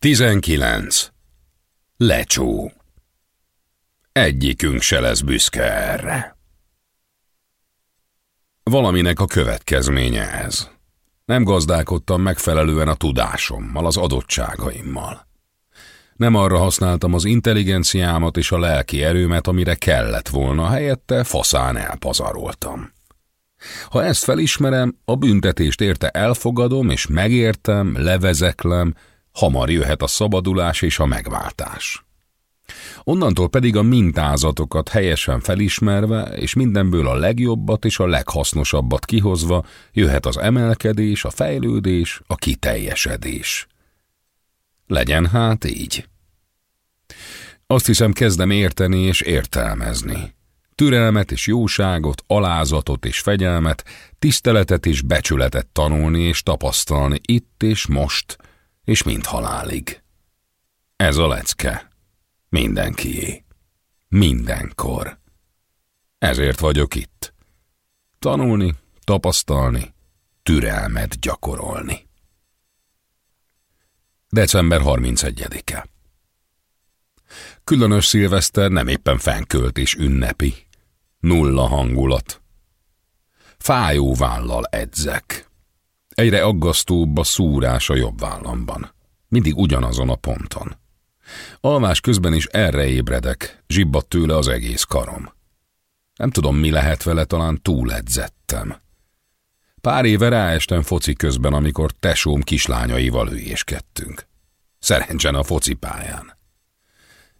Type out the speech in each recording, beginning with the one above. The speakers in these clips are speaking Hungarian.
19. Lecsó. Egyikünk se lesz büszke erre. Valaminek a következménye ez. Nem gazdálkodtam megfelelően a tudásommal, az adottságaimmal. Nem arra használtam az intelligenciámat és a lelki erőmet, amire kellett volna, helyette faszán elpazaroltam. Ha ezt felismerem, a büntetést érte elfogadom, és megértem, levezeklem, hamar jöhet a szabadulás és a megváltás. Onnantól pedig a mintázatokat helyesen felismerve, és mindenből a legjobbat és a leghasznosabbat kihozva, jöhet az emelkedés, a fejlődés, a kiteljesedés. Legyen hát így. Azt hiszem kezdem érteni és értelmezni. Türelmet és jóságot, alázatot és fegyelmet, tiszteletet és becsületet tanulni és tapasztalni itt és most, és mind halálig. Ez a lecke. Mindenkié. Mindenkor. Ezért vagyok itt. Tanulni, tapasztalni, türelmet gyakorolni. December 31-e Különös szilveszter nem éppen fenkölt és ünnepi. Nulla hangulat. Fájó vállal edzek. Egyre aggasztóbb a szúrás a jobb vállamban. Mindig ugyanazon a ponton. Alvás közben is erre ébredek, zsibbat tőle az egész karom. Nem tudom, mi lehet vele, talán túledzettem. Pár éve ráestem foci közben, amikor tesóm kislányaival hülyéskedtünk. Szerencsen a focipályán.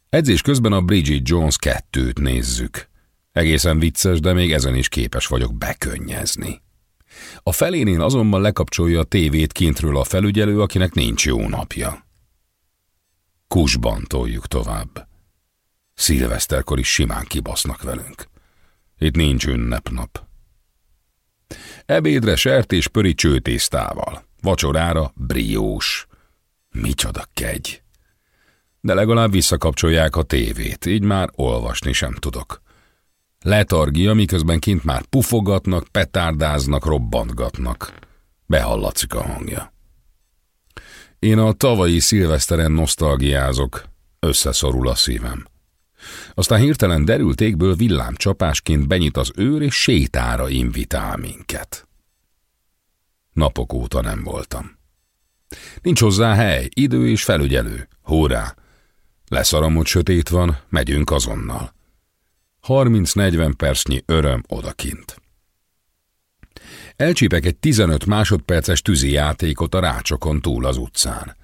Edzés közben a Bridget Jones kettőt nézzük. Egészen vicces, de még ezen is képes vagyok bekönnyezni. A felénél azonban lekapcsolja a tévét kintről a felügyelő, akinek nincs jó napja. Kusban toljuk tovább. Szilveszterkor is simán kibasznak velünk. Itt nincs ünnepnap. Ebédre sertés pöri csőtésztával, vacsorára briós. Micsoda kegy! De legalább visszakapcsolják a tévét, így már olvasni sem tudok. Letargia, miközben kint már pufogatnak, petárdáznak, robbantgatnak. Behallatszik a hangja. Én a tavalyi szilveszteren nosztalgiázok, összeszorul a szívem. Aztán hirtelen derült égből villámcsapásként benyit az őr, és sétára invitál minket. Napok óta nem voltam. Nincs hozzá hely, idő és felügyelő. Hurrá! Leszarom, sötét van, megyünk azonnal. 30-40 percnyi öröm odakint. Elcsípek egy 15 másodperces tűzi játékot a rácsokon túl az utcán.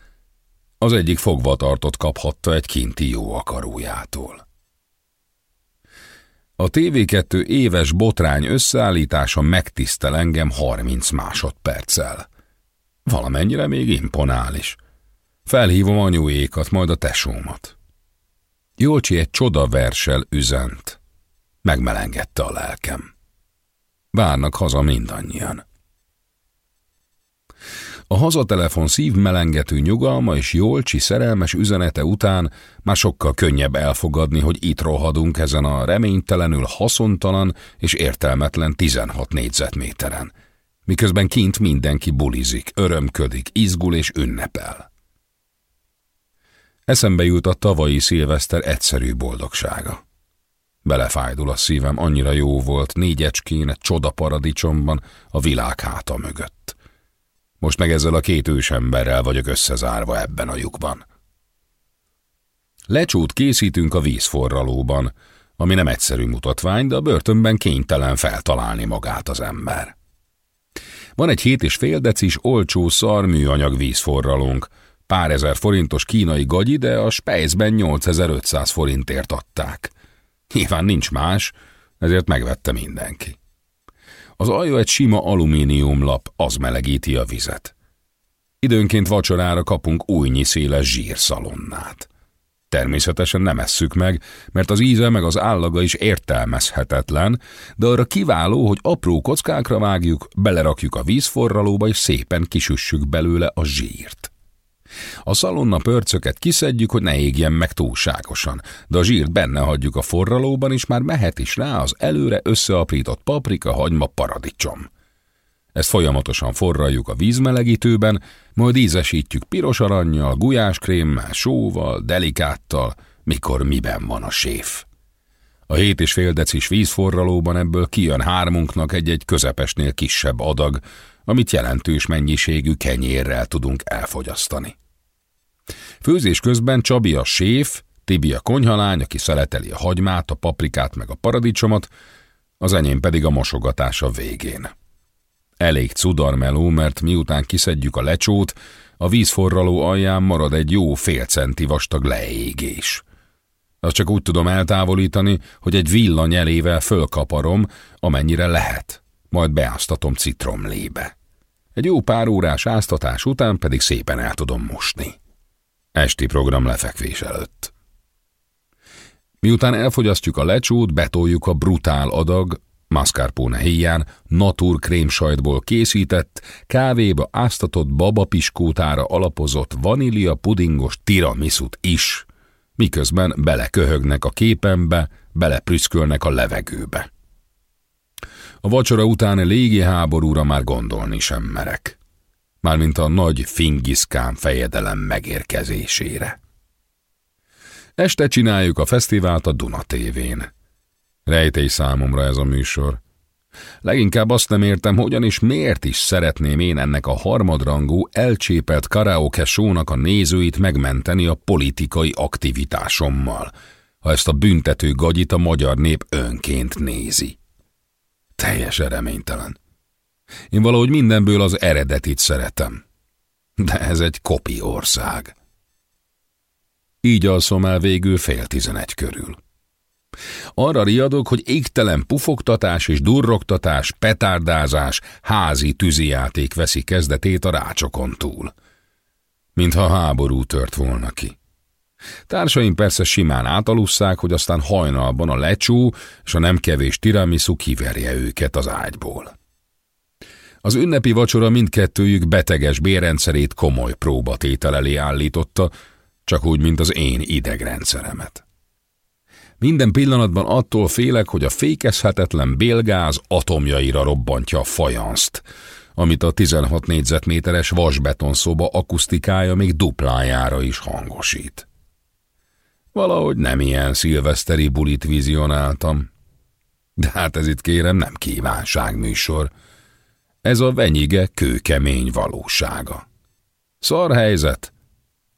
Az egyik fogvatartott kaphatta egy kinti jó akarójától. A TV2 éves botrány összeállítása megtisztel engem 30 másodperccel. Valamennyire még imponál is. Felhívom anyujékat, majd a tesómat. Jolcsi egy csoda versel üzent. Megmelengedte a lelkem. Várnak haza mindannyian. A hazatelefon szívmelengető nyugalma és Jolcsi szerelmes üzenete után már sokkal könnyebb elfogadni, hogy itt rohadunk ezen a reménytelenül haszontalan és értelmetlen 16 négyzetméteren, miközben kint mindenki bulizik, örömködik, izgul és ünnepel. Eszembe jut a tavalyi szilveszter egyszerű boldogsága. Belefájdul a szívem, annyira jó volt négyecskén egy csoda paradicsomban a világ háta mögött. Most meg ezzel a két ősemberrel vagyok összezárva ebben a lyukban. Lecsót készítünk a vízforralóban, ami nem egyszerű mutatvány, de a börtönben kénytelen feltalálni magát az ember. Van egy hét és fél decis olcsó szar műanyag vízforralónk, pár ezer forintos kínai gagyi, de a Spejzben 8500 forintért adták. Nyilván nincs más, ezért megvette mindenki. Az alja egy sima alumíniumlap, az melegíti a vizet. Időnként vacsorára kapunk újnyi széles zsírszalonnát. Természetesen nem esszük meg, mert az íze meg az állaga is értelmezhetetlen, de arra kiváló, hogy apró kockákra vágjuk, belerakjuk a vízforralóba és szépen kisüssük belőle a zsírt. A szalonna pörcöket kiszedjük, hogy ne égjen meg túlságosan, de a zsírt benne hagyjuk a forralóban, és már mehet is rá az előre összeaprított paprika, hagyma, paradicsom. Ezt folyamatosan forraljuk a vízmelegítőben, majd ízesítjük piros aranyjal, gulyáskrémmel, sóval, delikáttal, mikor miben van a séf. A hét és fél decis vízforralóban ebből kijön hármunknak egy-egy közepesnél kisebb adag, amit jelentős mennyiségű kenyérrel tudunk elfogyasztani. Főzés közben Csabi a séf, Tibi a konyhalány, aki szeleteli a hagymát, a paprikát meg a paradicsomot, az enyém pedig a mosogatás a végén. Elég cudarmeló, mert miután kiszedjük a lecsót, a vízforraló alján marad egy jó fél centi vastag leégés. Azt csak úgy tudom eltávolítani, hogy egy villanyelével fölkaparom, amennyire lehet, majd beáztatom citromlébe. Egy jó pár órás áztatás után pedig szépen el tudom mosni. Esti program lefekvés előtt. Miután elfogyasztjuk a lecsót, betoljuk a brutál adag, mascarpone héján, natur krémsajtból készített, kávéba áztatott babapiskótára alapozott vanília pudingos tiramisut is, miközben beleköhögnek a képembe, beleprüszkölnek a levegőbe. A vacsora után légi háborúra már gondolni sem merek. Mármint a nagy fingiszkán fejedelem megérkezésére. Este csináljuk a fesztivált a Duna tévén. Rejtély számomra ez a műsor. Leginkább azt nem értem, hogyan és miért is szeretném én ennek a harmadrangú, elcsépelt karaoke sónak a nézőit megmenteni a politikai aktivitásommal, ha ezt a büntető gagyit a magyar nép önként nézi. Teljes reménytelen. Én valahogy mindenből az eredetit szeretem. De ez egy kopi ország. Így alszom el végül fél tizenegy körül. Arra riadok, hogy égtelen pufogtatás és durrogtatás, petárdázás, házi tűzijáték veszi kezdetét a rácsokon túl. Mintha háború tört volna ki. Társaim persze simán átalusszák, hogy aztán hajnalban a lecsú és a nem kevés tiramisu kiverje őket az ágyból. Az ünnepi vacsora mindkettőjük beteges bérrendszerét komoly próbatétel elé állította, csak úgy, mint az én idegrendszeremet. Minden pillanatban attól félek, hogy a fékezhetetlen bélgáz atomjaira robbantja a fajanszt, amit a 16 négyzetméteres vasbetonszoba akusztikája még duplájára is hangosít. Valahogy nem ilyen szilveszteri bulit vizionáltam. De hát ez itt kérem nem kívánságműsor. Ez a venyige kőkemény valósága. Szar helyzet,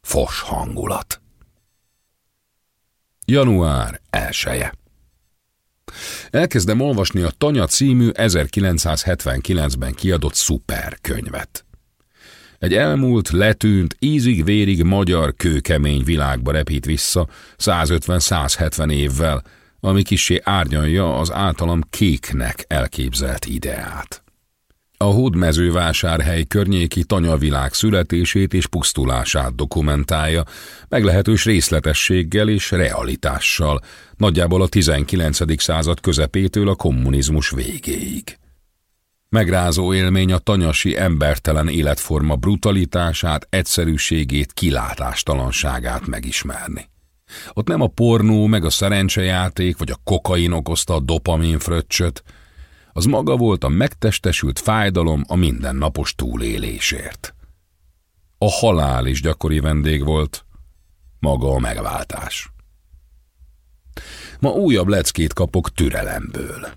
fos hangulat. Január elsője. Elkezdem olvasni a Tanya című 1979-ben kiadott szuperkönyvet. Egy elmúlt, letűnt, ízig-vérig magyar kőkemény világba repít vissza 150-170 évvel, ami kisé árnyalja az általam kéknek elképzelt ideát. A hódmezővásárhely környéki tanyavilág születését és pusztulását dokumentálja, meglehetős részletességgel és realitással, nagyjából a 19. század közepétől a kommunizmus végéig. Megrázó élmény a tanyasi embertelen életforma brutalitását, egyszerűségét, kilátástalanságát megismerni. Ott nem a pornó, meg a szerencsejáték, vagy a kokain okozta a dopamin fröccsöt, az maga volt a megtestesült fájdalom a mindennapos túlélésért. A halál is gyakori vendég volt, maga a megváltás. Ma újabb leckét kapok türelemből.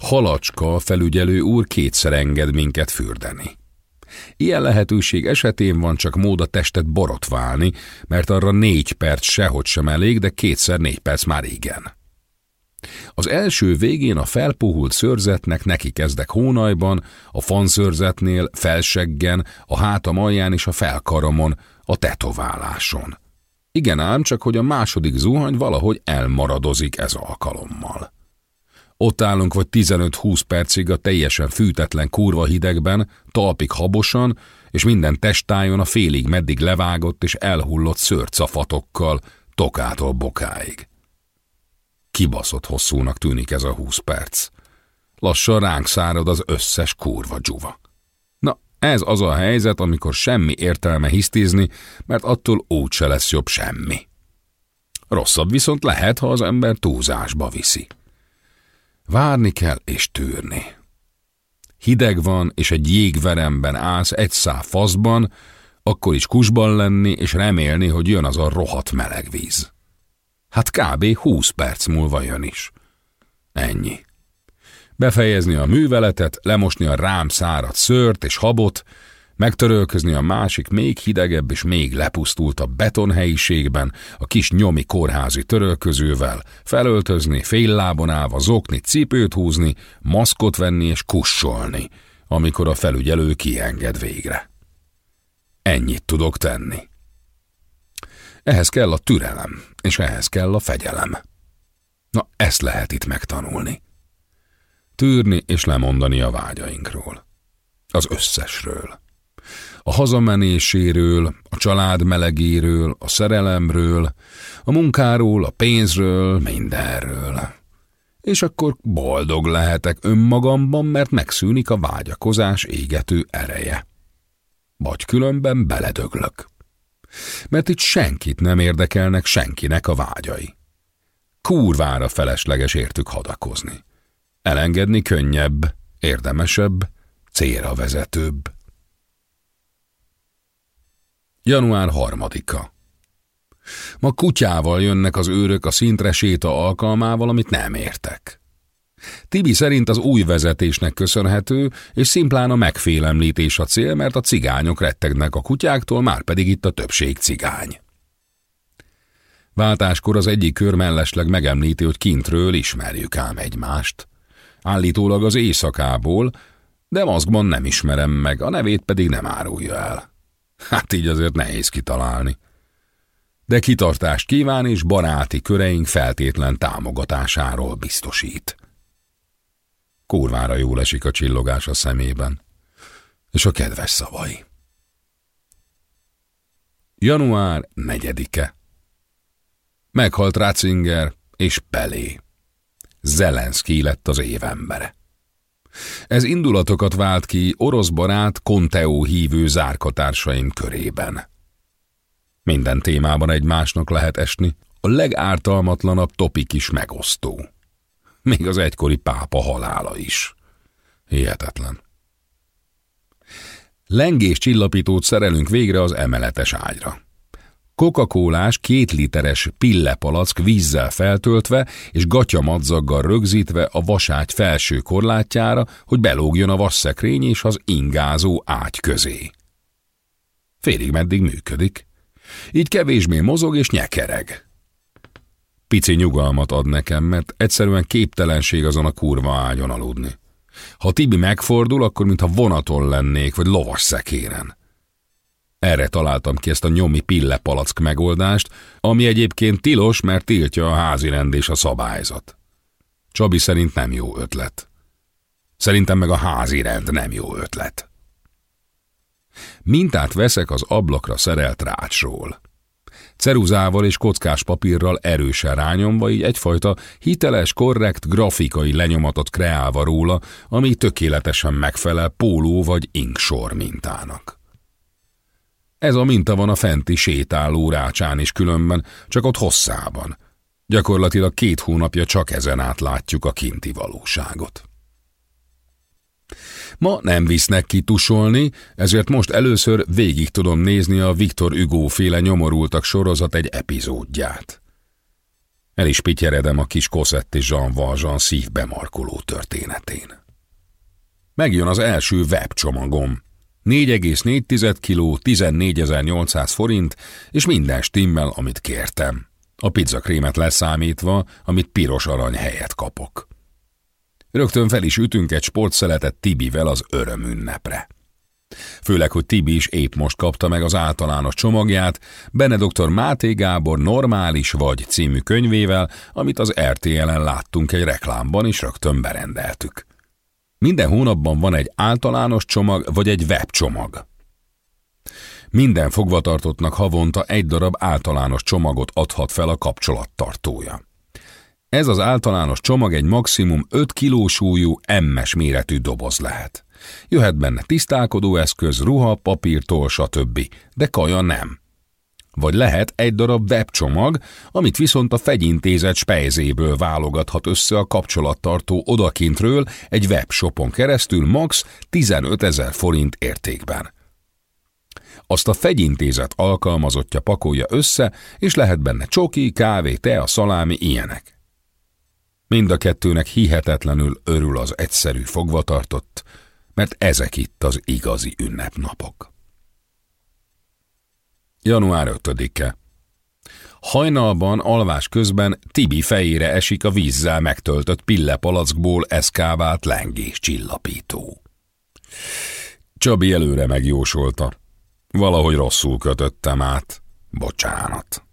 Halacska felügyelő úr kétszer enged minket fürdeni. Ilyen lehetőség esetén van csak mód a testet borotválni, mert arra négy perc sehogy sem elég, de kétszer négy perc már igen. Az első végén a felpuhult szörzetnek neki kezdek hónajban, a fanszörzetnél, felseggen, a hátam alján és a felkaramon, a tetováláson. Igen ám, csak hogy a második zuhany valahogy elmaradozik ez alkalommal. Ott állunk vagy 15-20 percig a teljesen fűtetlen kurva hidegben, talpig habosan, és minden testájon a félig meddig levágott és elhullott szőrcafatokkal, tokától bokáig. Kibaszott hosszúnak tűnik ez a 20 perc. Lassan ránk szárad az összes kurva dzsuva. Na, ez az a helyzet, amikor semmi értelme hisztizni, mert attól úgyse lesz jobb semmi. Rosszabb viszont lehet, ha az ember túlzásba viszi. Várni kell és tűrni. hideg van, és egy jégveremben állsz egy szá faszban, akkor is kusban lenni, és remélni, hogy jön az a rohadt meleg víz. Hát kb. 20 perc múlva jön is. Ennyi. Befejezni a műveletet, lemosni a rám száradt szőrt és habot, megtörölközni a másik még hidegebb és még lepusztult betonhelyiségben, a kis nyomi kórházi törölközővel, felöltözni, fél lábon állva zokni, cipőt húzni, maszkot venni és kussolni, amikor a felügyelő kienged végre. Ennyit tudok tenni. Ehhez kell a türelem, és ehhez kell a fegyelem. Na, ezt lehet itt megtanulni. Tűrni és lemondani a vágyainkról. Az összesről. A hazamenéséről, a család melegéről, a szerelemről, a munkáról, a pénzről, mindenről. És akkor boldog lehetek önmagamban, mert megszűnik a vágyakozás égető ereje. Vagy különben beledöglök. Mert itt senkit nem érdekelnek senkinek a vágyai. Kurvára felesleges értük hadakozni. Elengedni könnyebb, érdemesebb, célra vezetőbb. Január harmadika. Ma kutyával jönnek az őrök a szintre séta alkalmával, amit nem értek. Tibi szerint az új vezetésnek köszönhető, és szimplán a megfélemlítés a cél, mert a cigányok rettegnek a kutyáktól, már pedig itt a többség cigány. Váltáskor az egyik kör mellesleg megemlíti, hogy kintről ismerjük ám egymást. Állítólag az éjszakából, de maszkban nem ismerem meg, a nevét pedig nem árulja el. Hát így azért nehéz kitalálni. De kitartást kíván és baráti köreink feltétlen támogatásáról biztosít. Kurvára jól esik a csillogás a szemében, és a kedves szavai. Január negyedike. Meghalt Ratzinger és Pelé. Zelenszky lett az évembere. Ez indulatokat vált ki orosz barát Conteo hívő zárkatársaim körében. Minden témában egymásnak lehet esni, a legártalmatlanabb topik is megosztó. Még az egykori pápa halála is. Hihetetlen. Lengés csillapítót szerelünk végre az emeletes ágyra coca két literes pillepalack vízzel feltöltve és gatyamadzaggal rögzítve a vaságy felső korlátjára, hogy belógjon a vasszekrény és az ingázó ágy közé. Félig meddig működik. Így kevésbé mozog és nyekereg. Pici nyugalmat ad nekem, mert egyszerűen képtelenség azon a kurva ágyon aludni. Ha Tibi megfordul, akkor mintha vonaton lennék, vagy lovas szekéren. Erre találtam ki ezt a nyomi pillepalack megoldást, ami egyébként tilos, mert tiltja a házi rend és a szabályzat. Csabi szerint nem jó ötlet. Szerintem meg a házi rend nem jó ötlet. Mintát veszek az ablakra szerelt rácsról. Ceruzával és kockás papírral erősen rányomva, így egyfajta hiteles, korrekt grafikai lenyomatot kreálva róla, ami tökéletesen megfelel póló vagy inksor mintának. Ez a minta van a fenti sétáló rácsán is különben, csak ott hosszában. Gyakorlatilag két hónapja csak ezen át látjuk a kinti valóságot. Ma nem visznek ki tusolni, ezért most először végig tudom nézni a Viktor Hugo féle nyomorultak sorozat egy epizódját. El is pityeredem a kis Cosette és Jean Valjean szívbe markoló történetén. Megjön az első webcsomagom, 4,4 kg, 14.800 forint, és minden stimmel, amit kértem. A pizzakrémet leszámítva, amit piros arany helyet kapok. Rögtön fel is ütünk egy sportszeletet Tibivel az örömünnepre. Főleg, hogy Tibi is épp most kapta meg az általános csomagját, Bene dr. Máté Gábor Normális vagy című könyvével, amit az RTL-en láttunk egy reklámban, és rögtön berendeltük. Minden hónapban van egy általános csomag vagy egy webcsomag. Minden fogvatartottnak havonta egy darab általános csomagot adhat fel a kapcsolattartója. Ez az általános csomag egy maximum 5 kg súlyú MS méretű doboz lehet. Jöhet benne tisztálkodó eszköz, ruha, papír, toll, stb., de kaja nem. vagy lehet egy darab webcsomag, amit viszont a fegyintézet spejzéből válogathat össze a kapcsolattartó odakintről egy webshopon keresztül max 15 ezer forint értékben. Azt a fegyintézet alkalmazottja pakolja össze, és lehet benne csoki, kávé, tea, szalámi, ilyenek. Mind a kettőnek hihetetlenül örül az egyszerű fogvatartott, mert ezek itt az igazi ünnepnapok. Január 5-e Hajnalban alvás közben Tibi fejére esik a vízzel megtöltött pillepalackból eszkávált lengés csillapító. Csabi előre megjósolta. Valahogy rosszul kötöttem át. Bocsánat.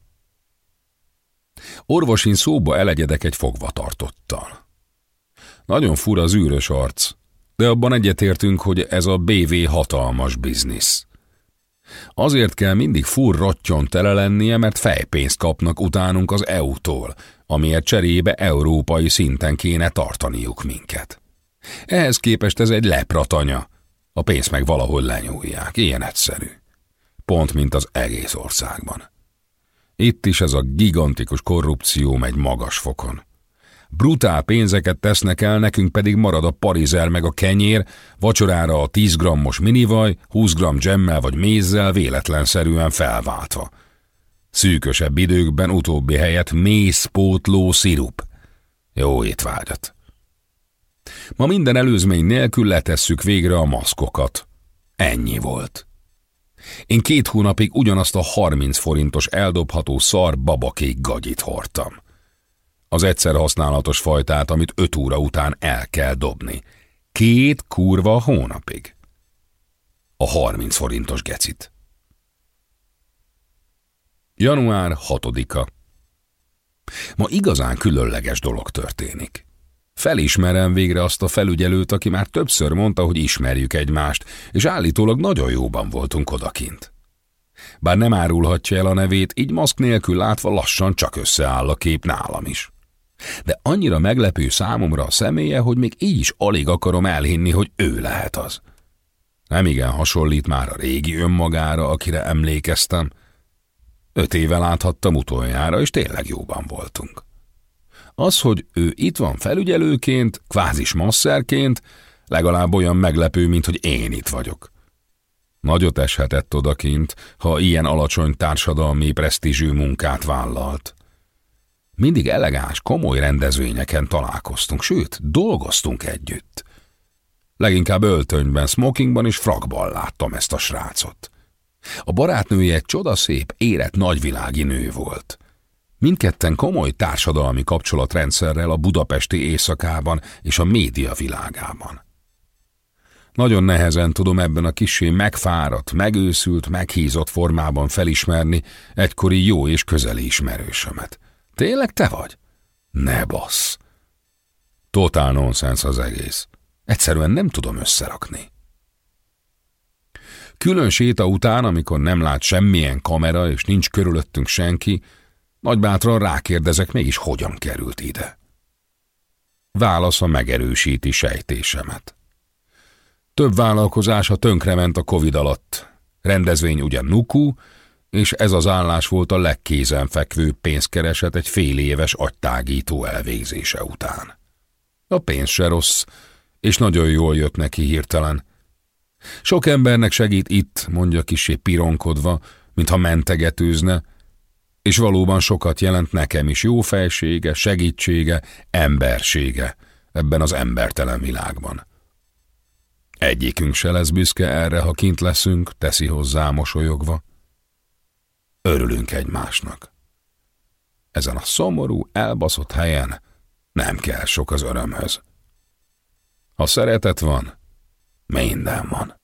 Orvosin szóba elegyedek egy fogvatartottal. Nagyon fura az űrös arc, de abban egyetértünk, hogy ez a BV hatalmas biznisz. Azért kell mindig fur rottyon tele lennie, mert fejpénzt kapnak utánunk az EU-tól, amiért cserébe európai szinten kéne tartaniuk minket. Ehhez képest ez egy lepratanya. A pénzt meg valahol lenyúlják, ilyen egyszerű. Pont mint az egész országban. Itt is ez a gigantikus korrupció megy magas fokon. Brutál pénzeket tesznek el, nekünk pedig marad a parizel meg a kenyér, vacsorára a 10 grammos minivaj, 20 gram dzsemmel vagy mézzel véletlenszerűen felváltva. Szűkösebb időkben utóbbi helyett mézpótló szirup. Jó étvágyat. Ma minden előzmény nélkül letesszük végre a maszkokat. Ennyi volt. Én két hónapig ugyanazt a 30 forintos eldobható szar babakék gagyit hordtam. Az egyszer használatos fajtát, amit öt óra után el kell dobni. Két kurva hónapig. A 30 forintos gecit. Január 6-a. Ma igazán különleges dolog történik. Felismerem végre azt a felügyelőt, aki már többször mondta, hogy ismerjük egymást, és állítólag nagyon jóban voltunk odakint. Bár nem árulhatja el a nevét, így maszk nélkül látva lassan csak összeáll a kép nálam is. De annyira meglepő számomra a személye, hogy még így is alig akarom elhinni, hogy ő lehet az. Nem igen hasonlít már a régi önmagára, akire emlékeztem. Öt éve láthattam utoljára, és tényleg jóban voltunk. Az, hogy ő itt van felügyelőként, kvázis masszerként, legalább olyan meglepő, mint hogy én itt vagyok. Nagyot eshetett odakint, ha ilyen alacsony társadalmi presztízsű munkát vállalt. Mindig elegáns, komoly rendezvényeken találkoztunk, sőt, dolgoztunk együtt. Leginkább öltönyben, smokingban és frakban láttam ezt a srácot. A barátnője egy csodaszép, érett nagyvilági nő volt. Mindketten komoly társadalmi kapcsolatrendszerrel a budapesti éjszakában és a média világában. Nagyon nehezen tudom ebben a kisé megfáradt, megőszült, meghízott formában felismerni egykori jó és közeli ismerősömet. Tényleg te vagy? Ne bassz! Totál nonsens az egész. Egyszerűen nem tudom összerakni. Külön séta után, amikor nem lát semmilyen kamera és nincs körülöttünk senki, nagybátran rákérdezek, mégis hogyan került ide. Válasza megerősíti sejtésemet. Több vállalkozása tönkrement a Covid alatt. Rendezvény ugyan nuku, és ez az állás volt a legkézenfekvő pénzkereset egy fél éves agytágító elvégzése után. A pénz se rossz, és nagyon jól jött neki hirtelen. Sok embernek segít itt, mondja kisé pironkodva, mintha mentegetőzne, és valóban sokat jelent nekem is jó fejsége, segítsége, embersége ebben az embertelen világban. Egyikünk se lesz büszke erre, ha kint leszünk, teszi hozzá mosolyogva. Örülünk egymásnak. Ezen a szomorú, elbaszott helyen nem kell sok az örömhöz. Ha szeretet van, minden van.